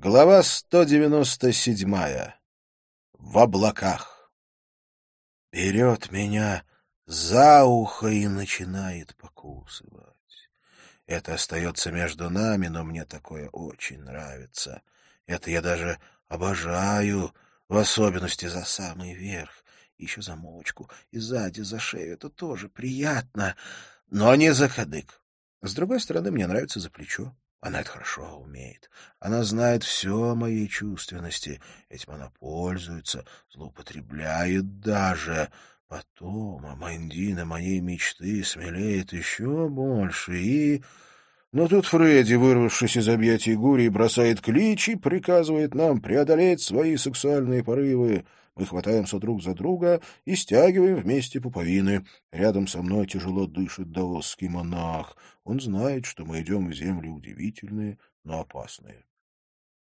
Глава 197. В облаках. Берет меня за ухо и начинает покусывать. Это остается между нами, но мне такое очень нравится. Это я даже обожаю, в особенности за самый верх. Еще за мочку и сзади, за шею. Это тоже приятно, но не за кадык. С другой стороны, мне нравится за плечо. Она это хорошо умеет. Она знает все о моей чувственности. Этим она пользуется, злоупотребляет даже. Потом Амандина моей мечты смелеет еще больше и... Но тут Фредди, вырвавшись из объятий Гури, бросает клич и приказывает нам преодолеть свои сексуальные порывы. Мы хватаемся друг за друга и стягиваем вместе пуповины. Рядом со мной тяжело дышит даосский монах. Он знает, что мы идем в земли удивительные, но опасные.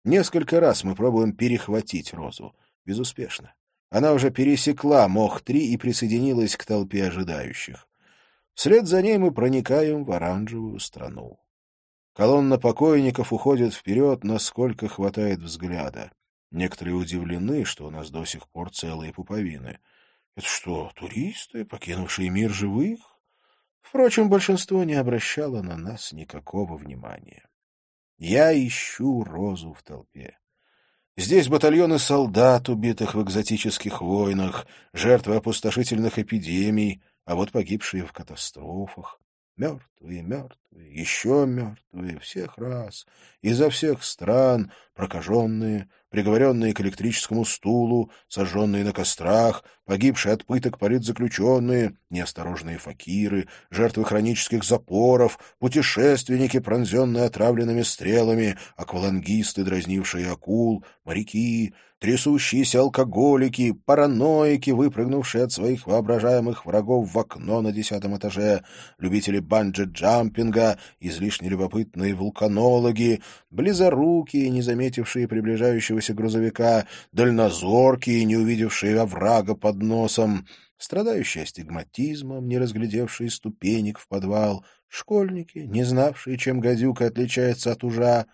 Несколько раз мы пробуем перехватить розу. Безуспешно. Она уже пересекла Мох-3 и присоединилась к толпе ожидающих. Вслед за ней мы проникаем в оранжевую страну. Колонна покойников уходит вперед, насколько хватает взгляда. Некоторые удивлены, что у нас до сих пор целые пуповины. Это что, туристы, покинувшие мир живых? Впрочем, большинство не обращало на нас никакого внимания. Я ищу розу в толпе. Здесь батальоны солдат, убитых в экзотических войнах, жертвы опустошительных эпидемий, а вот погибшие в катастрофах. Мертвые, мертвые, еще мертвые, всех раз, изо всех стран, прокаженные, приговоренные к электрическому стулу, сожженные на кострах, погибшие от пыток политзаключенные, неосторожные факиры, жертвы хронических запоров, путешественники, пронзенные отравленными стрелами, аквалангисты, дразнившие акул, моряки, трясущиеся алкоголики, параноики, выпрыгнувшие от своих воображаемых врагов в окно на десятом этаже, любители банджи-джампинга, излишне любопытные вулканологи, близорукие, не заметившие приближающегося грузовика, дальнозоркие, не увидевшие оврага под носом, страдающие астигматизмом, не разглядевшие ступенек в подвал, школьники, не знавшие, чем гадюка отличается от ужа.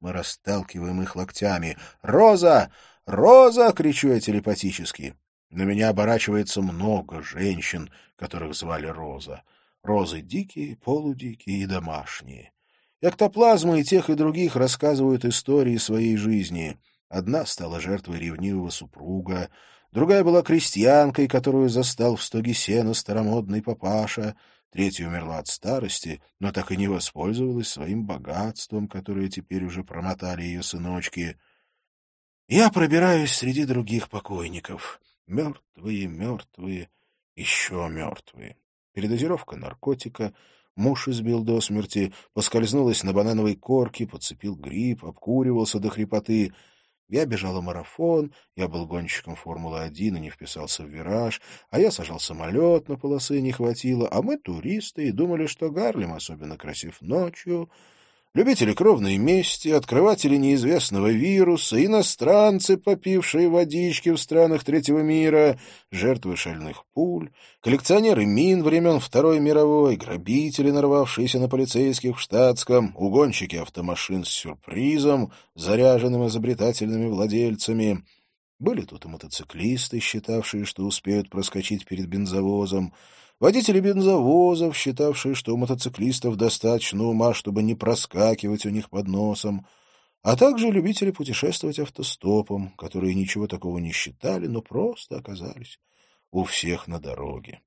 Мы расталкиваем их локтями. «Роза! «Роза!» — кричу я телепатически. На меня оборачивается много женщин, которых звали Роза. Розы дикие, полудикие и домашние. Эктоплазмы и тех, и других рассказывают истории своей жизни. Одна стала жертвой ревнивого супруга, другая была крестьянкой, которую застал в стоге сена старомодный папаша, третья умерла от старости, но так и не воспользовалась своим богатством, которое теперь уже промотали ее сыночки — я пробираюсь среди других покойников. Мертвые, мертвые, еще мертвые. Передозировка наркотика, муж избил до смерти, поскользнулась на банановой корке, подцепил гриб, обкуривался до хрипоты. Я бежала марафон, я был гонщиком Формулы-1 и не вписался в вираж, а я сажал самолет, на полосы не хватило, а мы туристы и думали, что Гарлем особенно красив ночью — любители кровной мести, открыватели неизвестного вируса, иностранцы, попившие водички в странах третьего мира, жертвы шальных пуль, коллекционеры мин времен Второй мировой, грабители, нарвавшиеся на полицейских в штатском, угонщики автомашин с сюрпризом, заряженным изобретательными владельцами. Были тут и мотоциклисты, считавшие, что успеют проскочить перед бензовозом, водители бензовозов, считавшие, что у мотоциклистов достаточно ума, чтобы не проскакивать у них под носом, а также любители путешествовать автостопом, которые ничего такого не считали, но просто оказались у всех на дороге.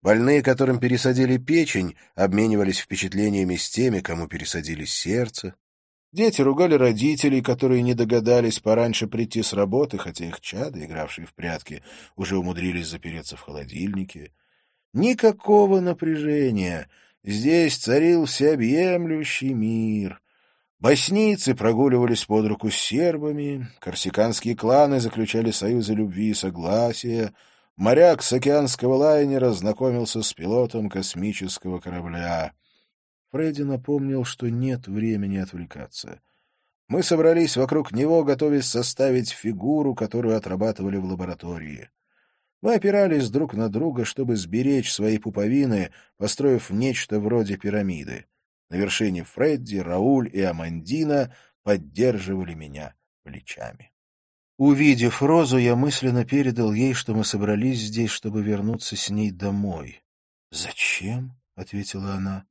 Больные, которым пересадили печень, обменивались впечатлениями с теми, кому пересадили сердце. Дети ругали родителей, которые не догадались пораньше прийти с работы, хотя их чады, игравшие в прятки, уже умудрились запереться в холодильнике. Никакого напряжения. Здесь царил всеобъемлющий мир. Боснийцы прогуливались под руку с сербами, корсиканские кланы заключали союзы любви и согласия, моряк с океанского лайнера знакомился с пилотом космического корабля. Фредди напомнил, что нет времени отвлекаться. Мы собрались вокруг него, готовясь составить фигуру, которую отрабатывали в лаборатории. Мы опирались друг на друга, чтобы сберечь свои пуповины, построив нечто вроде пирамиды. На вершине Фредди, Рауль и Амандина, поддерживали меня плечами. Увидев Розу, я мысленно передал ей, что мы собрались здесь, чтобы вернуться с ней домой. «Зачем?» — ответила она.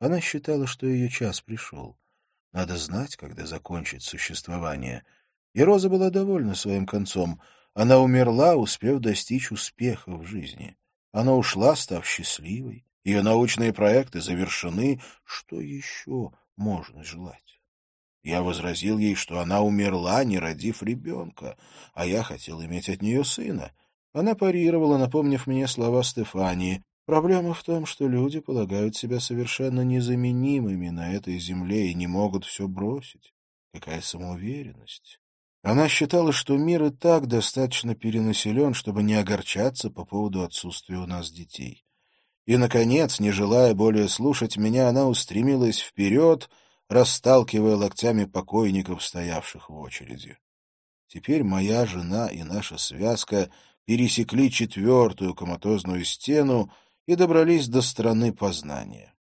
Она считала, что ее час пришел. Надо знать, когда закончить существование. И Роза была довольна своим концом. Она умерла, успев достичь успеха в жизни. Она ушла, став счастливой. Ее научные проекты завершены. Что еще можно желать? Я возразил ей, что она умерла, не родив ребенка, а я хотел иметь от нее сына. Она парировала, напомнив мне слова Стефании. Проблема в том, что люди полагают себя совершенно незаменимыми на этой земле и не могут все бросить. Какая самоуверенность! Она считала, что мир и так достаточно перенаселен, чтобы не огорчаться по поводу отсутствия у нас детей. И, наконец, не желая более слушать меня, она устремилась вперед, расталкивая локтями покойников, стоявших в очереди. Теперь моя жена и наша связка пересекли четвертую коматозную стену и добрались до страны познания.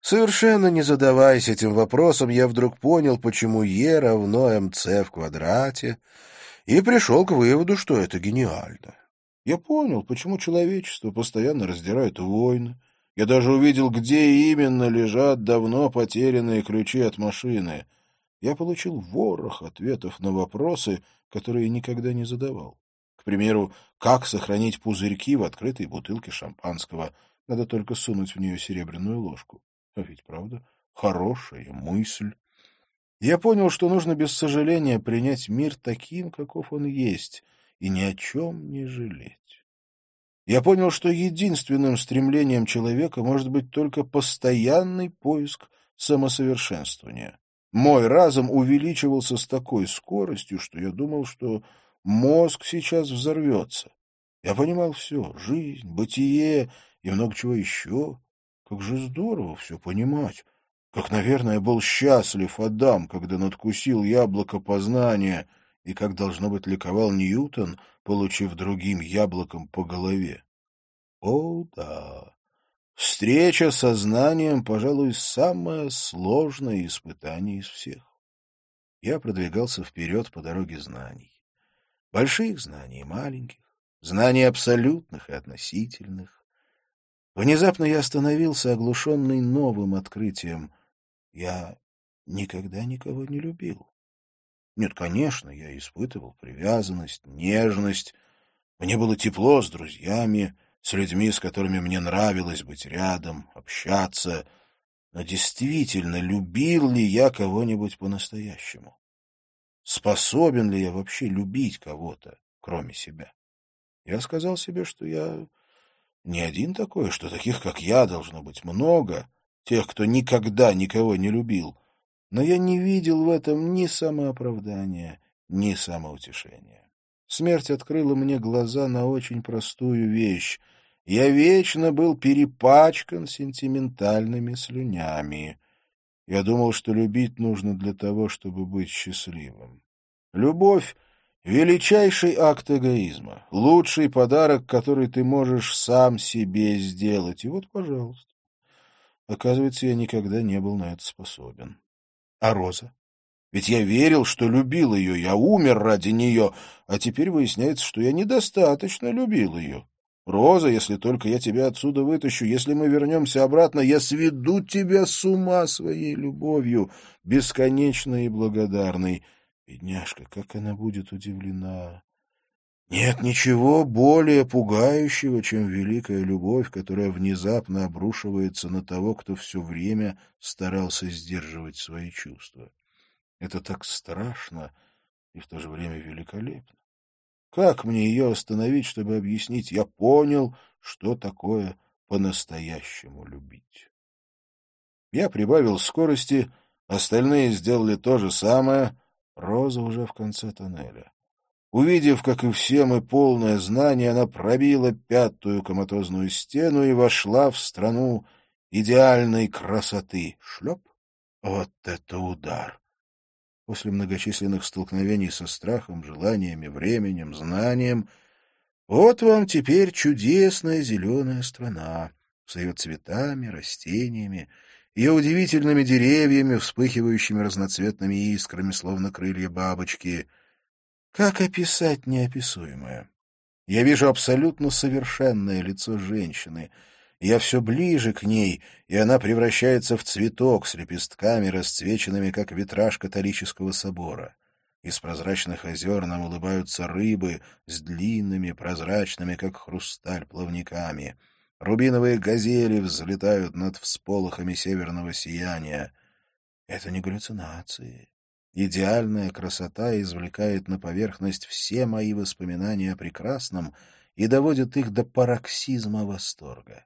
Совершенно не задаваясь этим вопросом, я вдруг понял, почему Е равно МЦ в квадрате, и пришел к выводу, что это гениально. Я понял, почему человечество постоянно раздирает войны, я даже увидел, где именно лежат давно потерянные ключи от машины. Я получил ворох ответов на вопросы, которые никогда не задавал. К примеру, как сохранить пузырьки в открытой бутылке шампанского? Надо только сунуть в нее серебряную ложку. А ведь правда, хорошая мысль. Я понял, что нужно без сожаления принять мир таким, каков он есть, и ни о чем не жалеть. Я понял, что единственным стремлением человека может быть только постоянный поиск самосовершенствования. Мой разум увеличивался с такой скоростью, что я думал, что мозг сейчас взорвется. Я понимал все — жизнь, бытие и много чего еще. Как же здорово все понимать. Как, наверное, был счастлив Адам, когда надкусил яблоко познания, и как, должно быть, ликовал Ньютон — получив другим яблоком по голове. О, да! Встреча со знанием, пожалуй, самое сложное испытание из всех. Я продвигался вперед по дороге знаний. Больших знаний и маленьких, знаний абсолютных и относительных. Внезапно я остановился, оглушенный новым открытием. Я никогда никого не любил. Нет, конечно, я испытывал привязанность, нежность. Мне было тепло с друзьями, с людьми, с которыми мне нравилось быть рядом, общаться. Но действительно, любил ли я кого-нибудь по-настоящему? Способен ли я вообще любить кого-то, кроме себя? Я сказал себе, что я не один такой, что таких, как я, должно быть много, тех, кто никогда никого не любил — но я не видел в этом ни самооправдания, ни самоутешения. Смерть открыла мне глаза на очень простую вещь. Я вечно был перепачкан сентиментальными слюнями. Я думал, что любить нужно для того, чтобы быть счастливым. Любовь — величайший акт эгоизма, лучший подарок, который ты можешь сам себе сделать. И вот, пожалуйста. Оказывается, я никогда не был на это способен. А Роза? Ведь я верил, что любил ее, я умер ради нее, а теперь выясняется, что я недостаточно любил ее. Роза, если только я тебя отсюда вытащу, если мы вернемся обратно, я сведу тебя с ума своей любовью, бесконечной и благодарной. Бедняжка, как она будет удивлена! Нет ничего более пугающего, чем великая любовь, которая внезапно обрушивается на того, кто все время старался сдерживать свои чувства. Это так страшно и в то же время великолепно. Как мне ее остановить, чтобы объяснить? Я понял, что такое по-настоящему любить. Я прибавил скорости, остальные сделали то же самое. Роза уже в конце тоннеля. Увидев, как и все мы, полное знание, она пробила пятую коматозную стену и вошла в страну идеальной красоты. Шлеп! Вот это удар! После многочисленных столкновений со страхом, желаниями, временем, знанием, вот вам теперь чудесная зеленая страна с ее цветами, растениями ее удивительными деревьями, вспыхивающими разноцветными искрами, словно крылья бабочки. Как описать неописуемое? Я вижу абсолютно совершенное лицо женщины. Я все ближе к ней, и она превращается в цветок с лепестками, расцвеченными, как витраж католического собора. Из прозрачных озер нам улыбаются рыбы с длинными, прозрачными, как хрусталь, плавниками. Рубиновые газели взлетают над всполохами северного сияния. Это не галлюцинации. Идеальная красота извлекает на поверхность все мои воспоминания о прекрасном и доводит их до пароксизма восторга.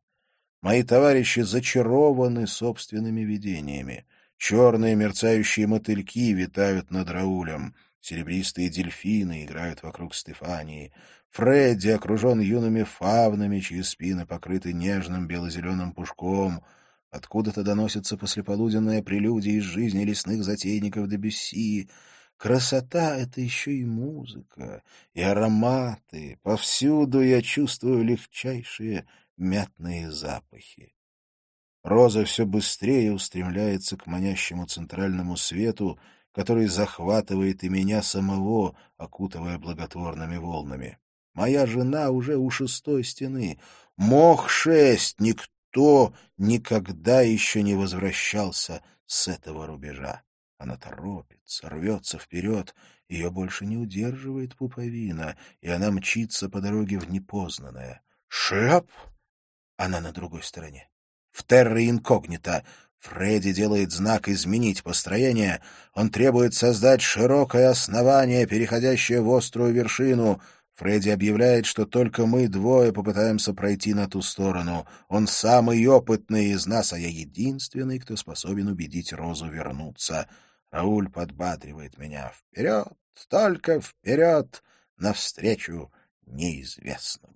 Мои товарищи зачарованы собственными видениями. Черные мерцающие мотыльки витают над Раулем. Серебристые дельфины играют вокруг Стефании. Фредди окружен юными фавнами, чьи спины покрыты нежным бело-зеленым пушком — Откуда-то доносится послеполуденная прелюдия из жизни лесных затейников Дебюсси. Красота — это еще и музыка, и ароматы. Повсюду я чувствую легчайшие мятные запахи. Роза все быстрее устремляется к манящему центральному свету, который захватывает и меня самого, окутывая благотворными волнами. Моя жена уже у шестой стены. Мох шесть, никто никогда еще не возвращался с этого рубежа. Она торопится, рвется вперед, ее больше не удерживает пуповина, и она мчится по дороге в непознанное. Шляп! Она на другой стороне. В терра инкогнито. Фредди делает знак изменить построение. Он требует создать широкое основание, переходящее в острую вершину — Фредди объявляет, что только мы двое попытаемся пройти на ту сторону. Он самый опытный из нас, а я единственный, кто способен убедить Розу вернуться. Рауль подбадривает меня. Вперед, только вперед, навстречу неизвестному.